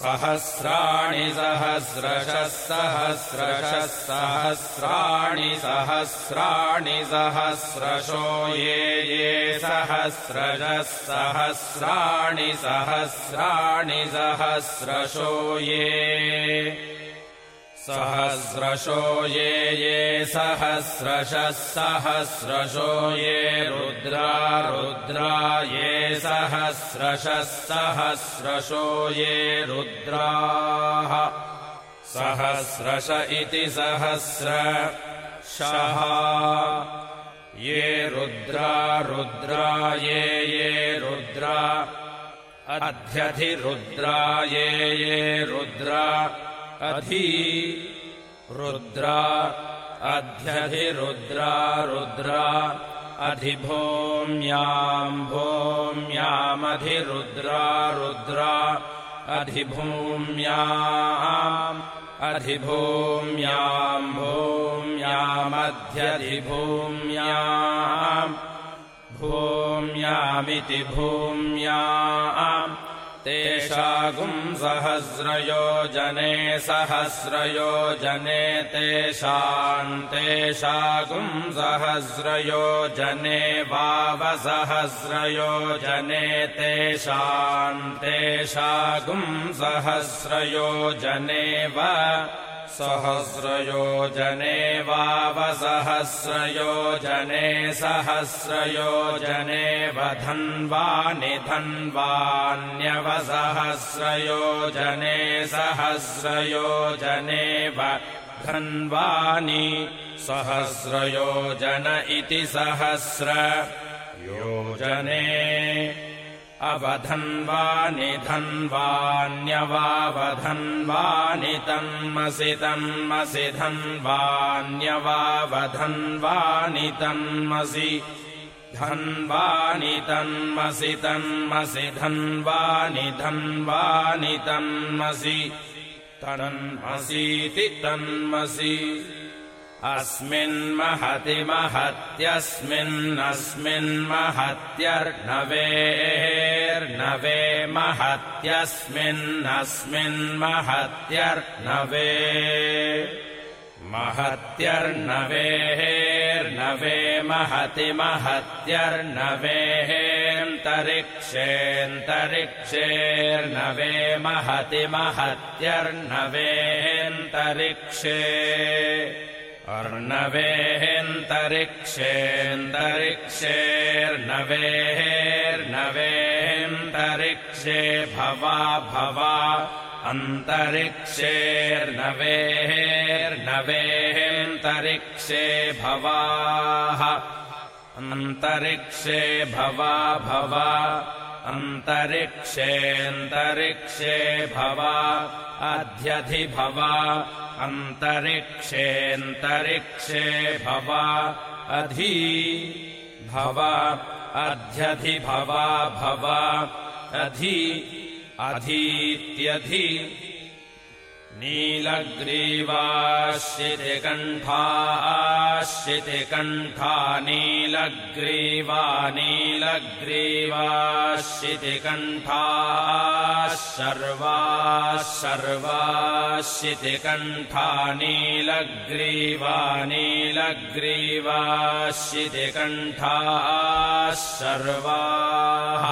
सहस्राणि सहस्रशः सहस्रशः सहस्राणि सहस्राणि सहस्रशो ये ये सहस्रशः सहस्राणि सहस्राणि सहस्रशो ये सहस्रशो ये ये सहस्रशः सहस्रशो ये रुद्रा रुद्रा ये सहस्रशः सहस्रशो ये रुद्राः। सहस्रश इति सहस्र शः। ये रुद्रा रुद्रा ये ये रुद्रा। अध्यधिरुद्रा ये ये रुद्रा अधि रुद्रा अध्यधिरुद्रा रुद्रा अधिभूम्याम् भूम्यामधिरुद्रा रुद्रा अधिभूम्याम् अधिभूम्याम् भूम्यामध्यधिभूम्याम् भूम्यामिति भूम्याम् तेषागुम् सहस्रयोजने सहस्रयोजने तेषाम् तेषागुम् सहस्रयोजने वावसहस्रयोजने तेषाम् तेषागुम् सहस्रयोजने वा सहस्रयोजने वावसहस्रयोजने सहस्रयोजने वधन्वानि धन्वान्यवसहस्रयोजने सहस्रयोजने वधन्वानि सहस्रयोजन इति सहस्र। योजने अवधन्वानि धन्वान्यवावधन्वानि तन्मसि तन्मसि धन्वान्यवावधन्वानि तन्मसि धन्वानि तन्मसि तन्मसि धन्वानि धन्वानि तन्मसि तन्मसीति तन्मसि अस्मिन्महति महत्यस्मिन्नस्मिन्महत्यर्णवेर्नवे महत्यस्मिन्नस्मिन्महत्यर्णवे महत्यर्णवेर्नवे महति महत्यर्णवेन्तरिक्षेऽन्तरिक्षेर्नवे महति महत्यर्णवेन्तरिक्षे अर्णवेन्तरिक्षेऽन्तरिक्षेर्नवेन्तरिक्षे भवा भवा अन्तरिक्षेर्नवेर्नवेन्तरिक्षे भवाः अन्तरिक्षे भवा भवा अन्तरिक्षेऽन्तरिक्षे भवा अध्यधिभवा अन्तरिक्षेऽन्तरिक्षे भवा अधि भवा अध्यधिभवा भवा अधि अधीत्यधि नीलग्रीवाश्रितिकण्ठाश्रितिकण्ठा नीलग्रीवा नीलग्रीवाश्रितिकण्ठा सर्वा सर्वाश्रितिकण्ठा नीलग्रीवा नीलग्रीवाश्रितिकण्ठा सर्वाः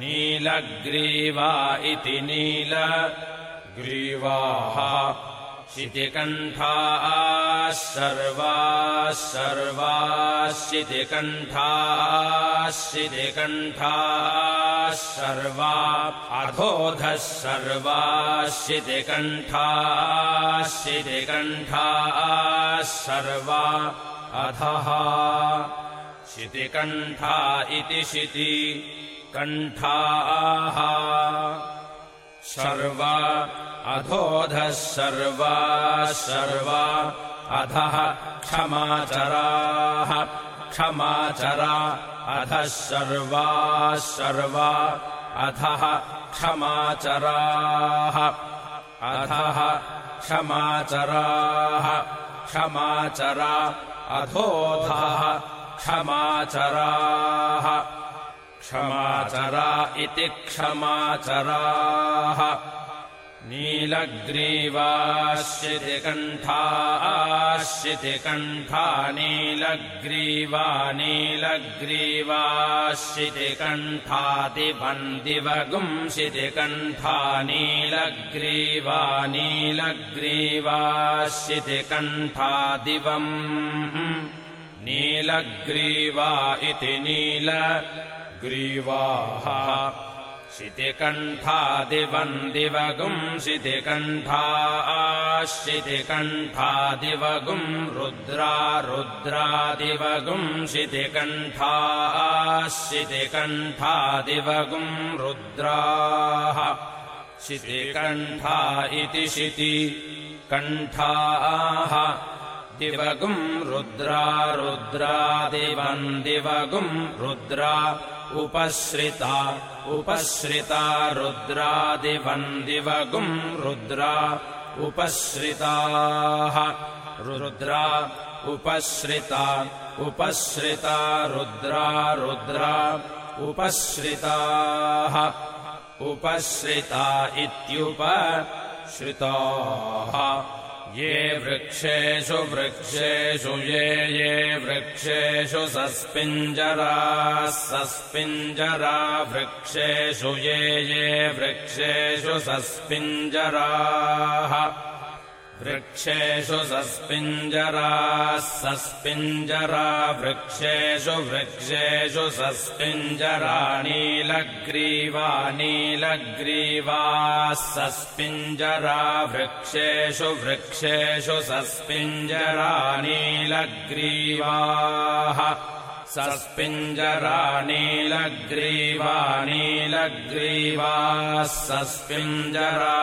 नीलग्रीवा इति नीलग्रीवाः शितिकण्ठाः सर्वाः सर्वाश्रितिकण्ठाः शितिकण्ठाः सर्वा अधोधः सर्वाश्रितिकण्ठाः शितिकण्ठाः सर्वा अधः शितिकण्ठा इति शिति कण्ठाः। सर्वा अधोधः सर्वा सर्वा अधः क्षमाचराः। क्षमाचरा अधः सर्वा सर्वा अधः क्षमाचराः। अधः क्षमाचराः। क्षमाचरा अधोधः क्षमाचराः क्षमाचरा इति क्षमाचराः। नीलग्रीवाश्चितिकण्ठाश्चितिकण्ठा नीलग्रीवा नीलग्रीवाश्चितिकण्ठादिवन्दिवगुंसितिकण्ठा नीलग्रीवा नीलग्रीवाश्चितिकण्ठादिवम् नीलग्रीवा इति नीलग्रीवाः शितिकण्ठादिवन्दिवगुम् शितिकण्ठाश्चितिकण्ठादिवगुम् रुद्रा रुद्रादिवगुम् शितिकण्ठाश्चितिकण्ठादिवगुम् रुद्राः। शितिकण्ठा इति शिति कण्ठाः दिवगुम् रुद्रा रुद्रादिवन्दिवगुम् रुद्रा उपश्रिता उपश्रिता रुद्रादिवन्दिवगुम् रुद्रा उपश्रिताः रुद्रा उपश्रिता उपश्रिता रुद्रा रुद्रा उपश्रिताः उपश्रिता इत्युपश्रिताः ये वृक्षेषु वृक्षेषु ये ये वृक्षेषु सस्पिञ्जराः सस्पिञ्जरा वृक्षेषु ये ये वृक्षेषु सस्पिञ्जराः वृक्षेषु सस्पिञ्जराः सस्पिञ्जरा वृक्षेषु वृक्षेषु सस्पिञ्जरा नीलग्रीवा नीलग्रीवाः सस्पिञ्जरा वृक्षेषु वृक्षेषु सस्पिञ्जरा नीलग्रीवाः सस्पिञ्जरा नीलग्रीवा नीलग्रीवाः सस्पिञ्जरा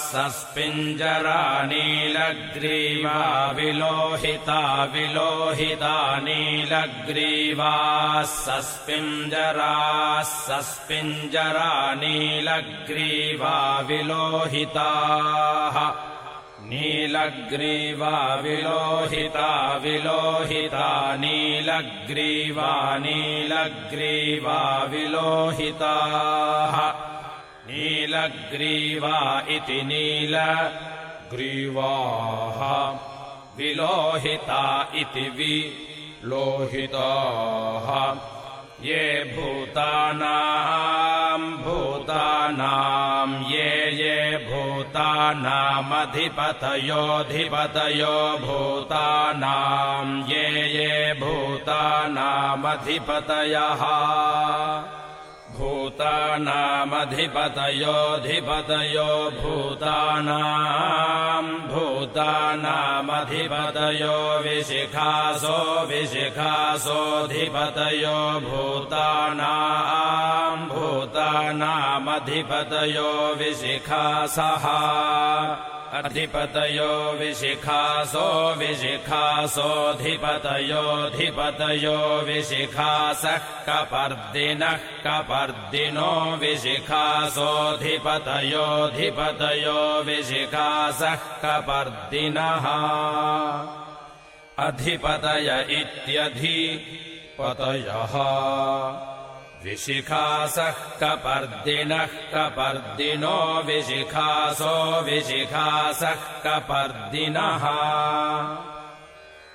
सस्पिञ्जरा नीलग्रीवा विलोहिता विलोहिता नीलग्रीवाः सस्पिञ्जरा सस्पिञ्जरा नीलग्रीवा विलोहिताः नीलग्रीवा विलोहिता विलोहिता नीलग्रीवा नीलग्रीवा विलोहिताः। नीलग्रीवा इति नीलग्रीवाः। विलोहिता इति विलोहिताः ये भूतानाम् भूतानाम् ये ये भूतानामधिपतयोऽधिपतयो भूतानाम् ये ये भूतानामधिपतयः भूतानामधिपतयोऽधिपतयो भूतानाम् भूतानामधिपतयो विशिखासो विशिखासोऽधिपतयो भूतानाम् भूतानामधिपतयो विशिखासः अधिपतयो विशिखासो विशिखासोऽधिपतयोऽधिपतयो विशिखासः कपर्दिनः कपर्दिनो विशिखासोऽधिपतयोऽधिपतयो विशिखासः कपर्दिनः। अधिपतय इत्यधिपतयः विशिखासः कपर्दिनः कपर्दिनो विशिखासो विशिखासः कपर्दिनः।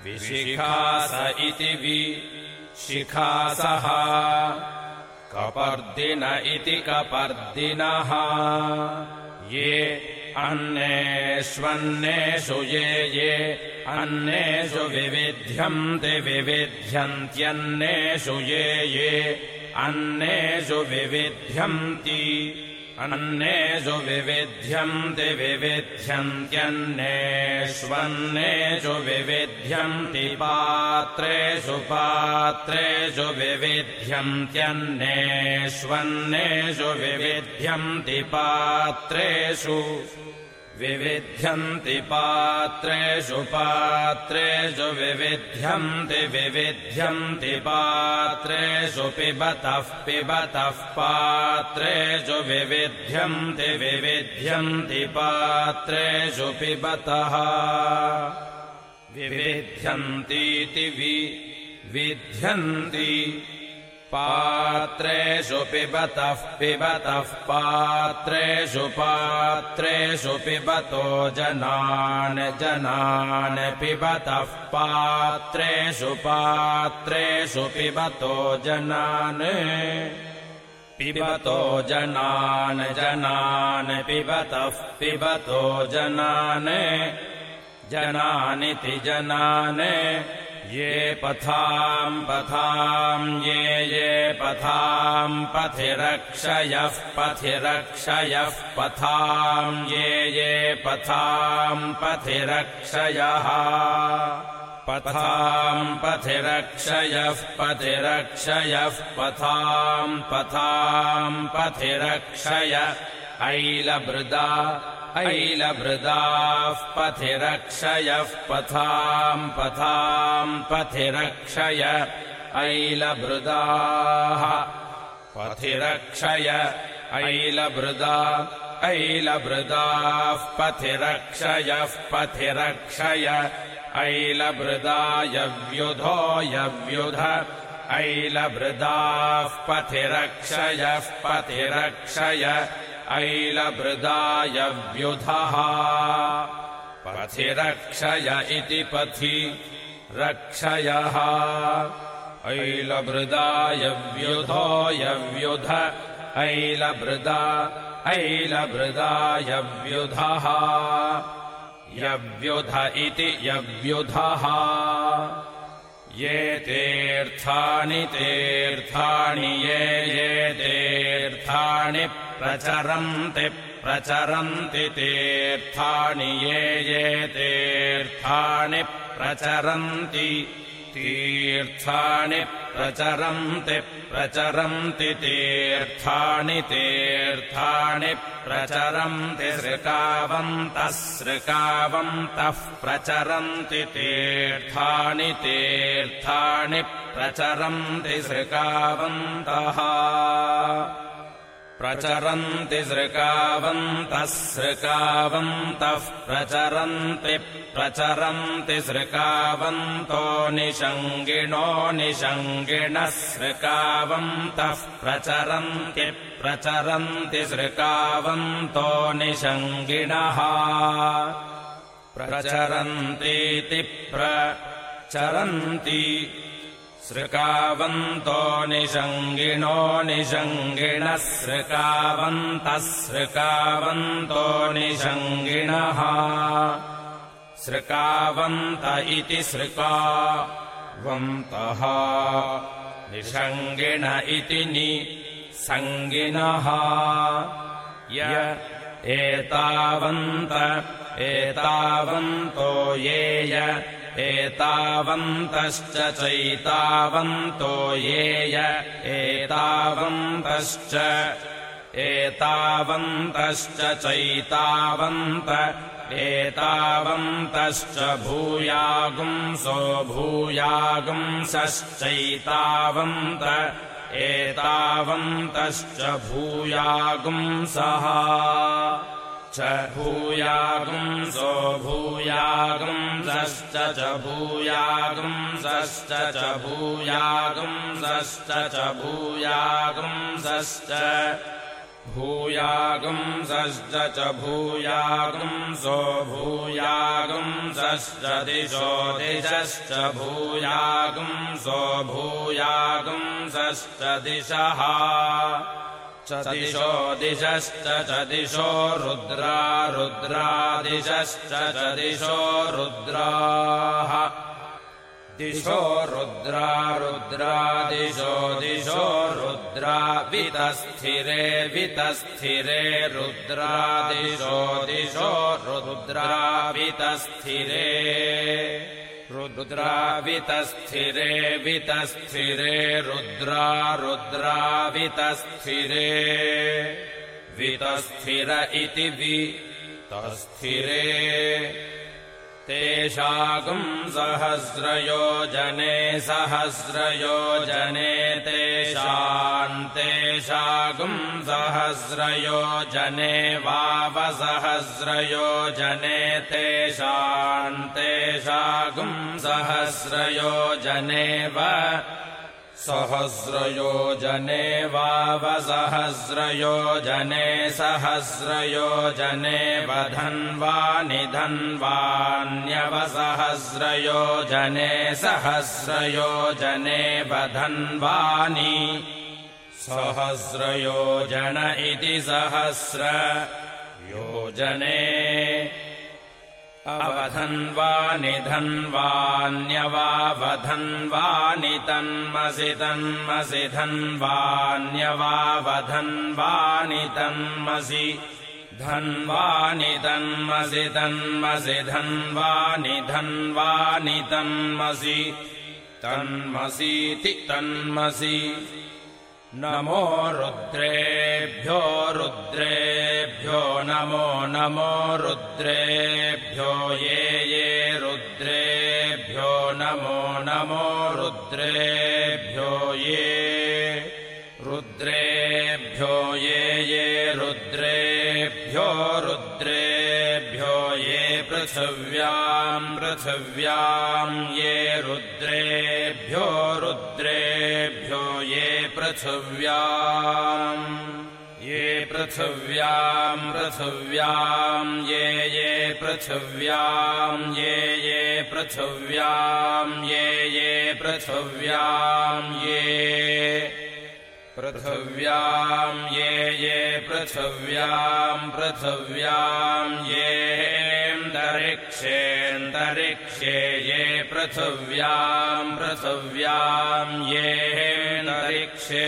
विशिखास इति विशिखासः कपर्दिन इति कपर्दिनः। ये अन्नेष्वन्नेषु ये ये अन्नेषु विविध्यन्ति विविध्यन्त्यन्नेषु ये ये अन्नेषु विविध्यन्ति। अन्नेषु विविध्यन्ति विविध्यन्त्यन्नेष्वन्नेषु विविध्यन्ति पात्रेषु पात्रेषु विविध्यन्त्यन्नेष्वन्नेषु विविध्यन्ति पात्रेषु विविध्यन्ति पात्रेषु पात्रेषु विविध्यन्ति विविध्यन्ति पात्रेषु पिबतः पिबतः पात्रेषु विविध्यन्ति विविध्यन्ति पात्रेषु पिबतः। विविध्यन्तीति विविध्यन्ति पात्रेषु पिबतः पिबतः पात्रेषु पात्रेषु पिबतो जनान् जनान् पिबतः पात्रेषु पात्रेषु पिबतो जनान् पिबतो जनान् जनान् पिबतः पिबतो जनान् जनानिति जनान् ये पथाम् पथाम् ये ये पथाम् पथिरक्षयः पथिरक्षयः पथाम् ये ये पथाम् पथिरक्षयः पथाम् पथिरक्षयः पथिरक्षयः पथाम् पथाम् पथिरक्षय ऐलभृदा ऐलभृदाः पथिरक्षयः पथाम् पथाम् पथिरक्षय ऐलभृदाः पथिरक्षय ऐलभृदा ऐलभृदाः पथिरक्षयः पथिरक्षय ऐलभृदायव्युधो यव्युध ऐलभृदाः पथिरक्षयः पथिरक्षय ऐलभृदायव्युधः। पथिरक्षय इति पथि रक्षयः। ऐलभृदायव्युधो यव्युध ऐलभृदा ऐलभृदायव्युधः। यव्युध इति यव्युधः ये तीर्थानि तीर्थानि ये ये तीर्थानि प्रचरन्ति प्रचरन्ति तीर्थानि ये ये तीर्थानि प्रचरन्ति तीर्थानि प्रचरन्ति प्रचरन्ति तीर्थानि तीर्थानि प्रचरन्ति सृकावन्तः सृकावन्तः प्रचरन्ति तीर्थानि तीर्थानि प्रचरन्ति सृकावन्तः प्रचरन्ति सृकावन्तः सृकावन्तः प्रचरन्ति प्रचरन्ति सृकावन्तो निषङ्गिणो निषङ्गिणः सृकावन्तः प्रचरन्ति प्रचरन्ति सृकावन्तो निषङ्गिणः प्रचरन्तीति प्रचरन्ति सृकावन्तो निषङ्गिणो निषङ्गिणः सृकावन्तः सृकावन्तो निषङ्गिणः। सृकावन्त इति सृकावन्तः निषङ्गिण इति निसङ्गिनः य एतावन्त एतावन्तो येय एतावन्तश्च चैतावन्तो येय एतावन्तश्च एतावन्तश्च चैतावन्त एतावन्तश्च भूयागुंसो भूयागुंसश्चैतावन्त एतावन्तश्च भूयागुंसः च भूयागुंसो भूयागुंसश्च च भूयागुंसश्च च भूयागुंसश्च च भूयागुंसश्च भूयागुंसश्च च भूयागुंसो भूयागुंसश्च दिशो दिशश्च भूयागुंसो भूयागुंसश्च दिशः दिशो दिशश्च च दिशो रुद्रा रुद्रादिशश्च च दिशो रुद्राः। दिशो रुद्रा रुद्रादिशो दिशो रुद्रा वितस्थिरे वितस्थिरे रुद्रादिशो दिशो रुद्रा वितस्थिरे रुद्रावितस्थिरे वितस्थिरे रुद्रा रुद्रावितस्थिरे वितस्थिर इति वितस्थिरे तेषागम् सहस्रयोजने सहस्रयोजने तेषाम् तेषागम् सहस्रयोजने वावसहस्रयोजने तेषाम् तेषागम् सहस्रयोजने व सहस्रयोजने वावसहस्रयोजने सहस्रयोजने वधन्वानि धन्वान्यवसहस्रयोजने सहस्रयोजने वधन्वानि सहस्रयोजन इति सहस्र योजने अवधन्वानि धन्वान्यवावधन्वानि तन्मसि तन्मसि धन्वान्यवावधन्वानि तन्मसि धन्वानि तन्मसि तन्मसि धन्वानि धन्वानि तन्मसि तन्मसीति तन्मसि नमो रुद्रेभ्यो रुद्रेभ्यो नमो नमो रुद्रेभ्यो ये ये रुद्रेभ्यो नमो नमो रुद्रेभ्यो ये रुद्रेभ्यो ये ये रुद्रेभ्यो रुद्रेभ्यो ये पृथिव्याम् पृथिव्याम् ये रुद्रेभ्यो रुद्रेभ्यो ये पृथिव्याम् पृथिव्याम् पृथिव्याम् ये ये पृथिव्याम् ये ये पृथिव्याम् ये ये पृथिव्याम् ये पृथिव्याम् ये ये पृथिव्याम् पृथिव्याम् येऽन्तरिक्षेऽन्तरिक्षे ये पृथिव्याम् पृथिव्याम् येऽन्तरिक्षे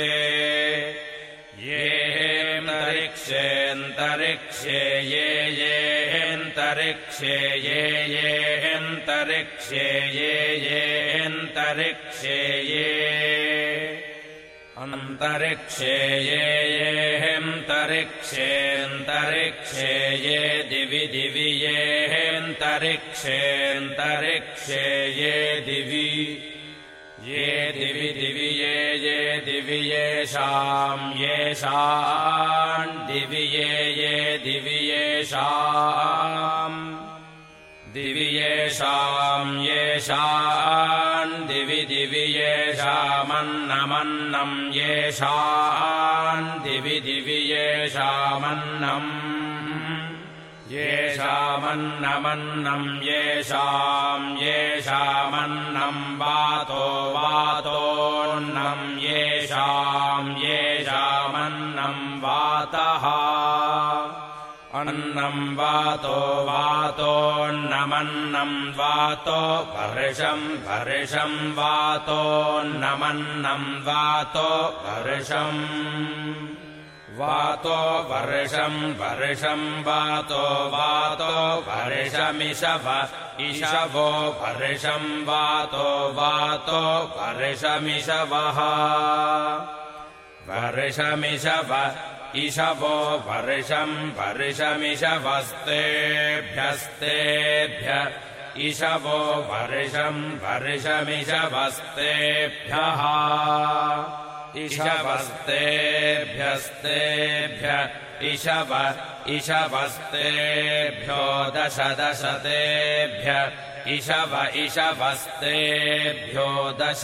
येऽन्तरिक्षेऽन्तरिक्षे ये येऽन्तरिक्षे ये येऽन्तरिक्षे ये येऽन्तरिक्षे ये अन्तरिक्षे ये येऽन्तरिक्षेऽन्तरिक्षे ये दिवि दिवि येऽन्तरिक्षेऽन्तरिक्षे ये दिवि ये दिवि दिवि ये ये दिवि येषाम् येषाम् दिवि ये ये दिवि येषाम् दिवि येषाम् येषाम् दिवि दिवि येषामन्नमन्नम् येषाम् दिवि दिवि येषामन्नम् येषामन्नमन्नम् येषाम् येषामन्नम् वातो वातोऽन्नम् येषाम् येषामन्नम् वातः। अन्नम् वातो वातोऽन्नमन्नम् वातो वर्षम् वर्षम् वातोऽन्नमन्नम् वातो वर्षम् वातो वर्षम् वर्षम् वातो वातो वर्षमिषव इषवो वर्षम् वातो वातो वर्षमिषवः। वर्षमिषव इषवो वर्षम् वर्षमिषवस्तेभ्यस्तेभ्य इषवो वर्षम् वर्षमिषवस्तेभ्यः इषवस्तेभ्यस्तेभ्य इषव इषवस्तेभ्यो दश दशतेभ्य इषव इषवस्तेभ्यो दश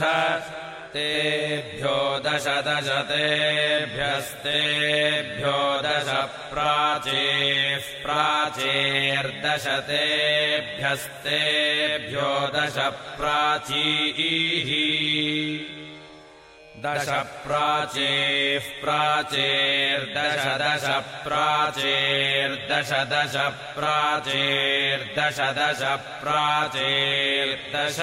तेभ्यो दश दशतेभ्यस्तेभ्यो दश प्राचेः प्राचेर्दशतेभ्यस्तेभ्यो दश प्राचीः दश प्राचेः प्राचेर्दश दश प्राचेर्दश दश प्राचेर्दश दश प्राचेर्दश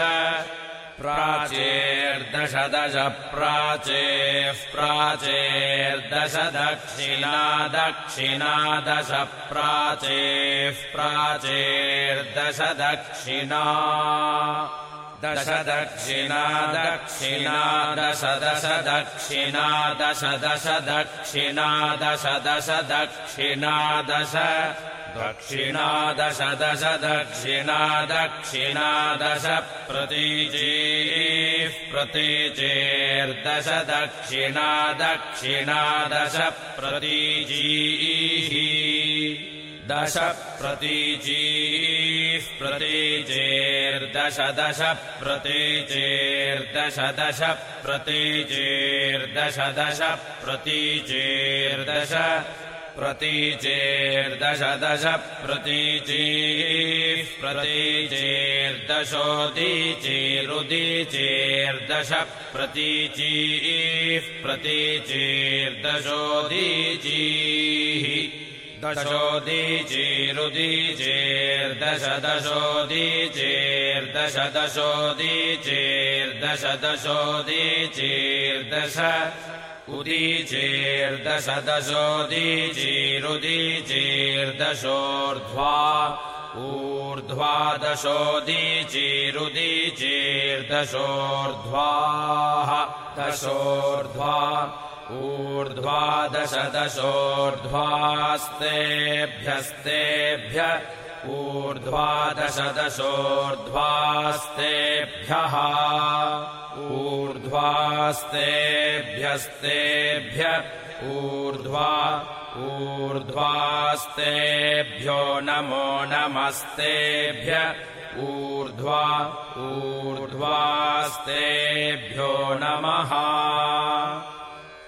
प्राचेर्दश दश प्राचेः प्राचेर्दश दक्षिणा दक्षिणा दश प्राचेः प्राचेर्दश दक्षिणा दश दक्षिणा दक्षिणा दश दश दक्षिणा दश दश दक्षिणा दश दश दक्षिणा दश दक्षिणा दश दश दक्षिणा दक्षिणा दश प्रतीचेः प्रतीचेर्दश दक्षिणा दक्षिणा दश प्रतीचीः दश प्रतीचीः प्रतीचेर्दश दश प्रतीचेर्दश दश प्रतीचेर्दश दश प्रतीचेर्दश प्रतीचेर्दश दश प्रतीचीः प्रतीचेर्दशोदीचेरुदीचेर्दश प्रतीचीः प्रतीचेर्दशोदीचीः दशोदीचेरुदीचेर्दश दशोदीचेर्दश दशोदीचेर्दश दशोदीचेर्दश उदीचेर्दश दशोदीचेरुदीचेर्दशोर्ध्वा ऊर्ध्वा दशोदीचेरुदीचेर्दशोर्ध्वाः दशोर्ध्वा ऊर्ध्वा दश दशोर्ध्वास्तेभ्यस्तेभ्य ऊर्ध्वा दश दशोर्ध्वास्तेभ्यः ऊर्ध्वास्तेभ्यस्तेभ्य ऊर्ध्वा ऊर्ध्वास्तेभ्यो नमो नमस्तेभ्य ऊर्ध्वा ऊर्ध्वास्तेभ्यो नमः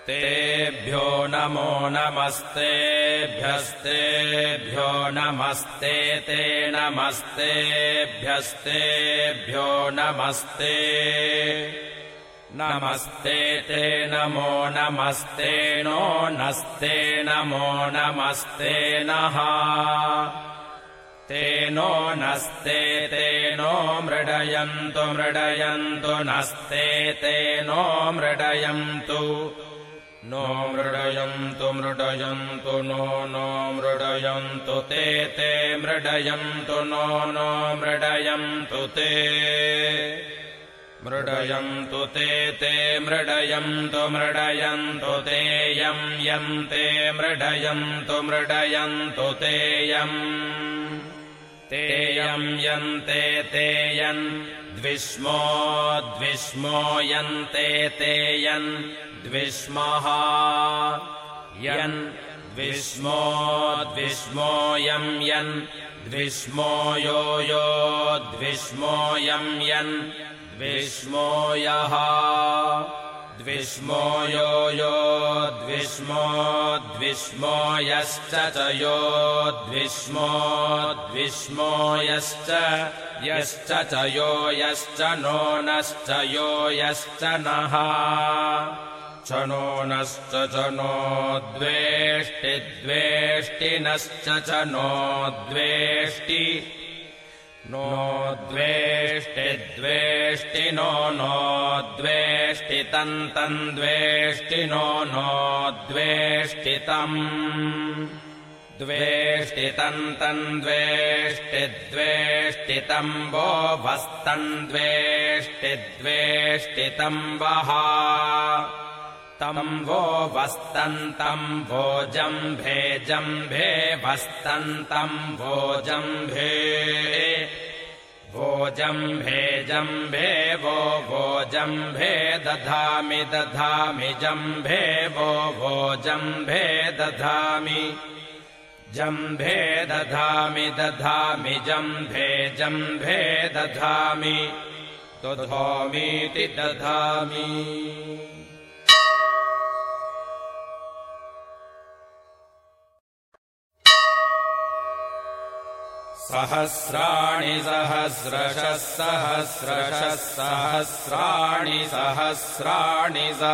तेभ्यो नमो नमस्तेभ्यस्तेभ्यो नमस्ते ते नमस्तेभ्यस्तेभ्यो नमस्ते नमस्ते ते नमो नमस्ते नो नस्ते नमो नमस्ते नः तेनो नस्ते तेनो मृडयन्तु मृडयन्तु नस्ते तेनो मृडयन्तु नो मृडयन्तु मृडयन्तु नो नो मृडयन्तु ते ते मृडयन्तु नो नो मृडयन्तु ते। मृडयन्तु ते ते मृडयन्तु मृडयन्तु ते यम् यम् ते मृडयन्तु मृडयन्तु तेयम् तेयम् यन्ते ते यन् द्विष्मो यन्ते ते यन् द्विष्मः यन् द्विष्मो द्विष्मो यम् यन् द्विष्मो यो यो द्विष्मो यम् यन् द्विष्मो यः द्विष्मो यो यो द्विष्मो द्विष्मो यश्च च यो यश्च नो नश्च यो यश्च नः नो नश्च च नो द्वेष्टि नो द्वेष्टि नो नो नो द्वेष्टि तम् तम् द्वेष्टि नो द्वेष्टितम् द्वेष्टितम् तम्। द्वेष्टि द्वेष्टितम् वो वस्तम् द्वेष्टि द्वेष्टितम् वः तम् वो वस्तन्तम् भोजम्भे जम्भे वस्तन्तम् भोजम्भे भोजम्भे जम्भे वो भोजम्भे दधामि दधामि जम्भे वो भोजम्भे दधामि। जम्भे दधामि दधामि जम्भे जम्भे दधामि। दधामीति दधामि सहस्राणि सहस्रशः सहस्रशः सहस्राणि सहस्राणि